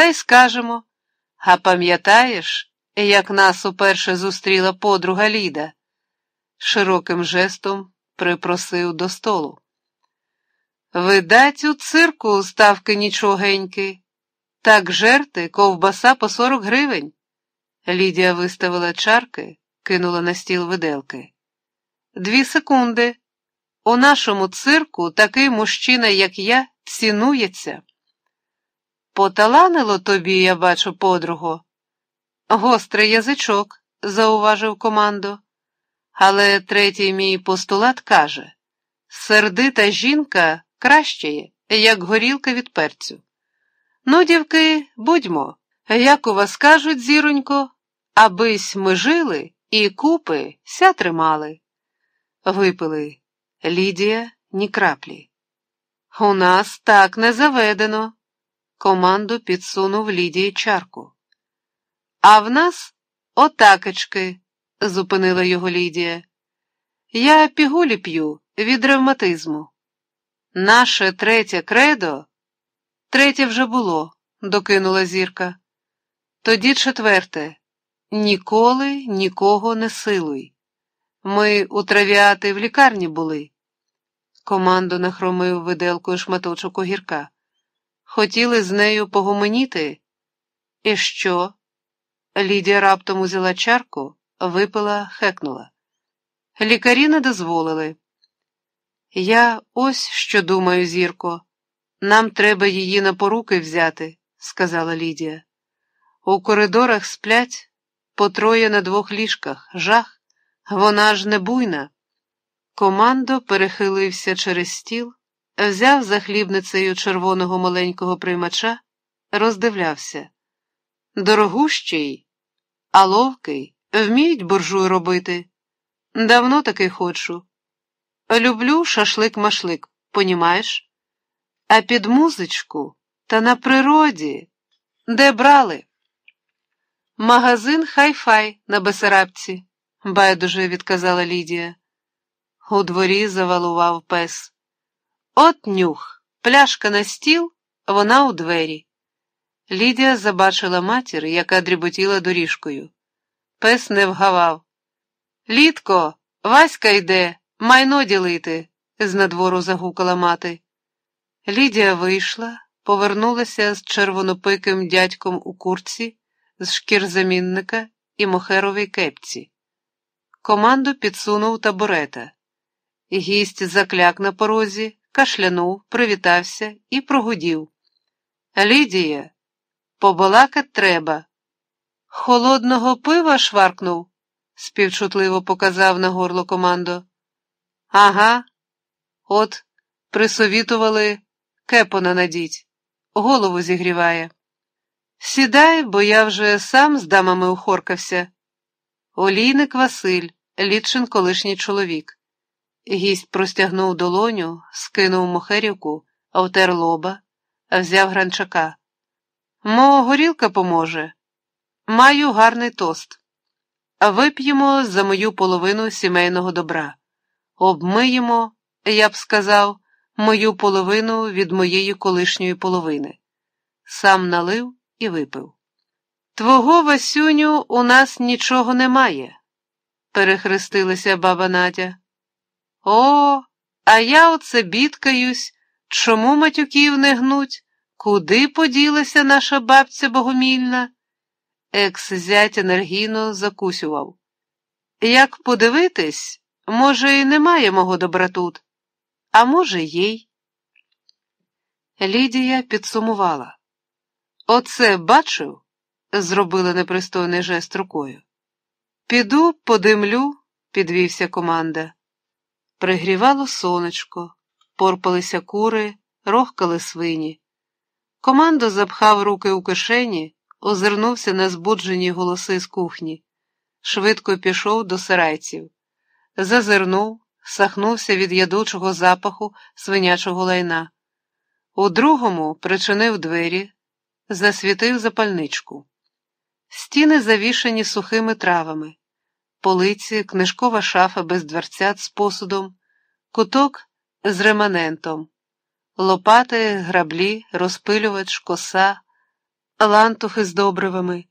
та й скажемо. А пам'ятаєш, як нас уперше зустріла подруга Ліда? Широким жестом припросив до столу. Видать, у цирку ставки нічогеньки. Так жерти ковбаса по сорок гривень. Лідія виставила чарки, кинула на стіл виделки. Дві секунди. У нашому цирку такий мужчина, як я, цінується. Поталанило тобі, я бачу, подруго. Гострий язичок, зауважив команду. Але третій мій постулат каже сердита жінка кращає, як горілка від перцю. Ну, дівки, будьмо, як у вас кажуть, зіронько, абись ми жили і купи ся тримали. Випили Лідія ні краплі. У нас так не заведено. Команду підсунув Лідії чарку. А в нас отакечки, зупинила його Лідія. Я пігулі п'ю від ревматизму. Наше третє кредо, третє вже було, докинула зірка. Тоді четверте ніколи нікого не силуй. Ми у травіати в лікарні були. Команду нахромив виделкою шматочок огірка. Хотіли з нею погомоніти. І що? Лідія раптом узяла чарку, випила, хекнула. Лікарі не дозволили. Я ось що думаю, Зірко. Нам треба її на поруки взяти, сказала Лідія. У коридорах сплять по троє на двох ліжках, жах, вона ж не буйна. Командо перехилився через стіл, взяв за хлібницею червоного маленького приймача, роздивлявся. Дорогущий, а ловкий, вміють буржуй робити. Давно таки хочу. Люблю шашлик-машлик, понімаєш? А під музичку та на природі, де брали? Магазин хай-фай на Бесарабці, байдуже відказала Лідія. У дворі завалував пес. От нюх, пляшка на стіл, вона у двері. Лідія забачила матір, яка дріботіла доріжкою. Пес не вгавав. Літко, Васька йде, майно ділити, з надвору загукала мати. Лідія вийшла, повернулася з червонопиким дядьком у курці, з шкірзамінника і мохеровій кепці. Команду підсунув табурета. Гість закляк на порозі, кашлянув, привітався і прогудів. Лідія, побалакать треба. Холодного пива шваркнув, співчутливо показав на горло командо. Ага, от, присовітували кепона надіть, голову зігріває. Сідай, бо я вже сам з дамами ухоркався. Олійник Василь, Літчин колишній чоловік. Гість простягнув долоню, скинув мохерівку, втер лоба, взяв гранчака. Мо горілка поможе. Маю гарний тост. Вип'ємо за мою половину сімейного добра. Обмиємо, я б сказав, мою половину від моєї колишньої половини. Сам налив і випив. Твого Васюню у нас нічого немає, перехрестилася баба Надя. О, а я оце бідкаюсь, чому матюків не гнуть? Куди поділася наша бабця богомільна? Екс зять енергійно закусював. Як подивитись, може, і немає мого добра тут, а може, їй. Лідія підсумувала. Оце бачив? зробила непристойний жест рукою. Піду, подимлю, підвівся команда. Пригрівало сонечко, порпалися кури, рохкали свині. Командо запхав руки у кишені, озирнувся на збуджені голоси з кухні, швидко пішов до сарайців, зазирнув, сахнувся від ядучого запаху свинячого лайна. У другому причинив двері, засвітив запальничку. Стіни завішані сухими травами полиці, книжкова шафа без дверцят з посудом, куток з реманентом, лопати, граблі, розпилювач, коса, лантухи з добривами.